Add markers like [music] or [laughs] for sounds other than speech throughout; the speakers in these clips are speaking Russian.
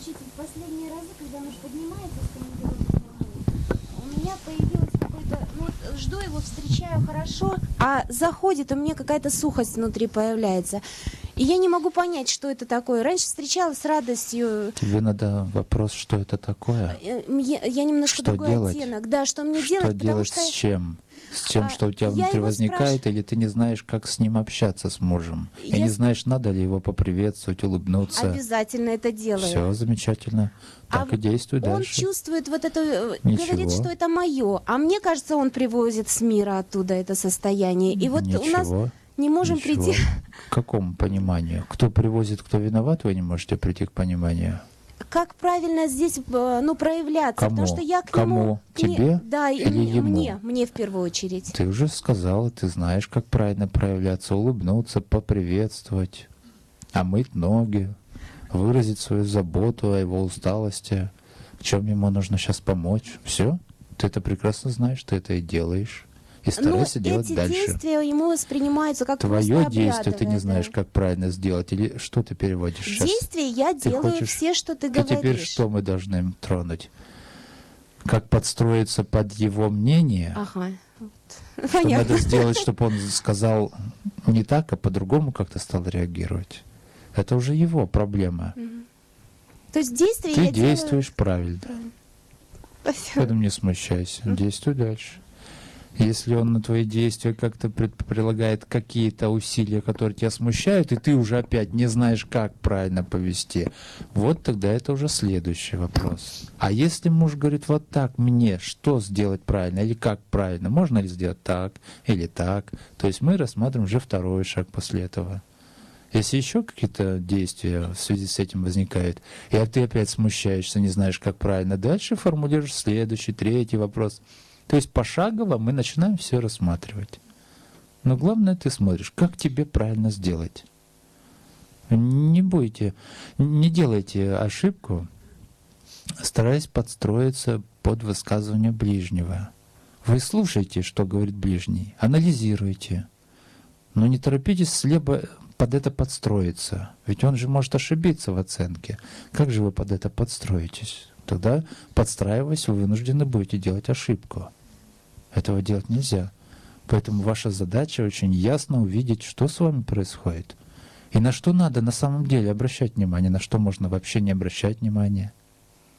В последние разы, когда муж поднимается с командировки у меня появилось какой-то... Ну, вот жду его, встречаю хорошо, а заходит, у меня какая-то сухость внутри появляется. И я не могу понять, что это такое. Раньше встречала с радостью. Тебе надо вопрос, что это такое? Э, Я, я немножко Что другой делать? оттенок. Да, что мне Что делать, потому делать что... с чем? С тем, А, что у тебя внутри возникает, спраш- или ты не знаешь, как с ним общаться с мужем? И Я не с- знаешь, надо ли его поприветствовать, улыбнуться. Обязательно это делаю. Все замечательно. А Так и действуй Он дальше. чувствует вот это, э, Ничего. говорит, что это мое. А мне кажется, он привозит с мира оттуда это состояние. И вот Ничего. у нас не можем Ничего. прийти. К какому пониманию? Кто привозит, кто виноват, вы не можете прийти к пониманию? Как правильно здесь э, ну, проявляться? Кому? Потому что я к Кому? нему... к не- Тебе Да, и или мне, ему? мне, мне в первую очередь. Ты уже сказала, ты знаешь, как правильно проявляться, улыбнуться, поприветствовать, омыть ноги, выразить свою заботу о его усталости, в чем ему нужно сейчас помочь. Все, ты это прекрасно знаешь, ты это и делаешь. И Но старайся делать эти дальше. действия ему воспринимаются как Твое действие ты не знаешь, как правильно сделать, или что ты переводишь сейчас? Действия я Ты делаю хочешь- все, что ты говоришь. теперь что мы должны им тронуть? Как подстроиться под его мнение? Ага. Вот. Что надо сделать, [laughs] чтобы он сказал не так, а по-другому как-то стал реагировать. Это уже его проблема. То есть действия Ты я делаю... действуешь правильно. Поэтому не смущайся. Действуй дальше. Если он на твои действия как-то пред- прилагает какие-то усилия, которые тебя смущают, и ты уже опять не знаешь, как правильно повести, вот тогда это уже следующий вопрос. А если муж говорит вот так мне, что сделать правильно или как правильно, можно ли сделать так или так, то есть мы рассматриваем уже второй шаг после этого. Если еще какие-то действия в связи с этим возникают, и ты опять смущаешься, не знаешь, как правильно, дальше формулируешь следующий, третий вопрос. То есть пошагово мы начинаем все рассматривать. Но главное, ты смотришь, как тебе правильно сделать. Не будете, не делайте ошибку, стараясь подстроиться под высказывание ближнего. Вы слушайте, что говорит ближний, анализируйте. Но не торопитесь слепо под это подстроиться. Ведь он же может ошибиться в оценке. Как же вы под это подстроитесь? Тогда, подстраиваясь, вы вынуждены будете делать ошибку. Этого делать нельзя. Поэтому ваша задача очень ясно увидеть, что с вами происходит. И на что надо на самом деле обращать внимание, на что можно вообще не обращать внимания.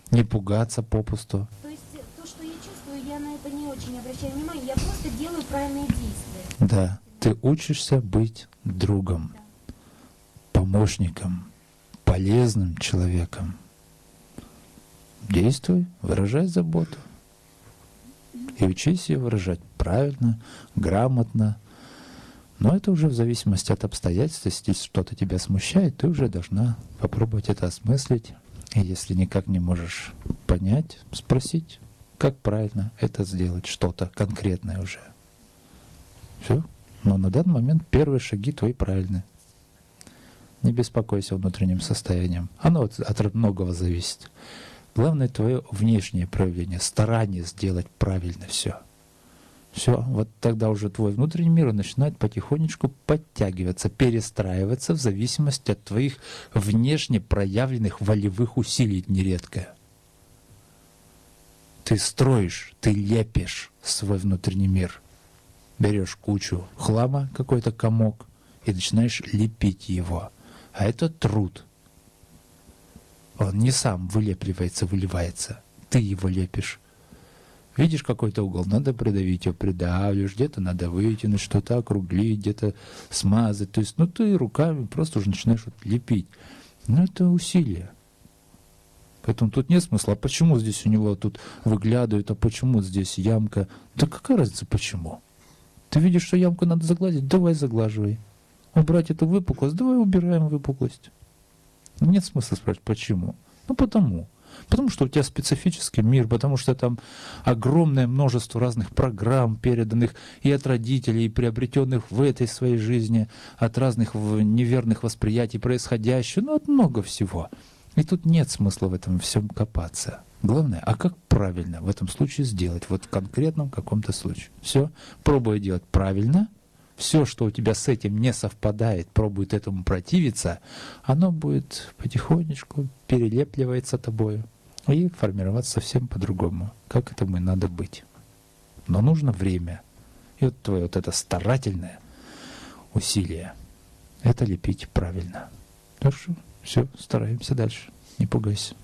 Не пугаться попусту. То есть э, то, что я чувствую, я на это не очень обращаю внимание. Я просто делаю правильные действия. Да, ты учишься быть другом, помощником, полезным человеком. Действуй, выражай заботу. И учись ее выражать правильно, грамотно. Но это уже в зависимости от обстоятельств. Если что-то тебя смущает, ты уже должна попробовать это осмыслить. И если никак не можешь понять, спросить, как правильно это сделать, что-то конкретное уже. Все. Но на данный момент первые шаги твои правильные. Не беспокойся внутренним состоянием. Оно от, от многого зависит. Главное твое внешнее проявление, старание сделать правильно все. Все, вот тогда уже твой внутренний мир начинает потихонечку подтягиваться, перестраиваться в зависимости от твоих внешне проявленных волевых усилий нередко. Ты строишь, ты лепишь свой внутренний мир. Берешь кучу хлама, какой-то комок, и начинаешь лепить его. А это труд. Он не сам вылепливается, выливается. Ты его лепишь. Видишь какой-то угол, надо придавить его, придавливаешь, где-то надо вытянуть, что-то округлить, где-то смазать. То есть, ну ты руками просто уже начинаешь вот лепить. Но это усилие. Поэтому тут нет смысла. А почему здесь у него тут выглядывает, а почему здесь ямка? Да какая разница почему? Ты видишь, что ямку надо загладить? Давай заглаживай. Убрать эту выпуклость? Давай убираем выпуклость. Нет смысла спрашивать, почему? Ну потому. Потому что у тебя специфический мир, потому что там огромное множество разных программ, переданных и от родителей, и приобретенных в этой своей жизни, от разных неверных восприятий происходящего, ну от много всего. И тут нет смысла в этом всем копаться. Главное, а как правильно в этом случае сделать, вот в конкретном каком-то случае. Все, пробуй делать правильно, все, что у тебя с этим не совпадает, пробует этому противиться, оно будет потихонечку перелепливается тобою и формироваться совсем по-другому, как этому и надо быть. Но нужно время. И вот твое вот это старательное усилие, это лепить правильно. Так что все, стараемся дальше. Не пугайся.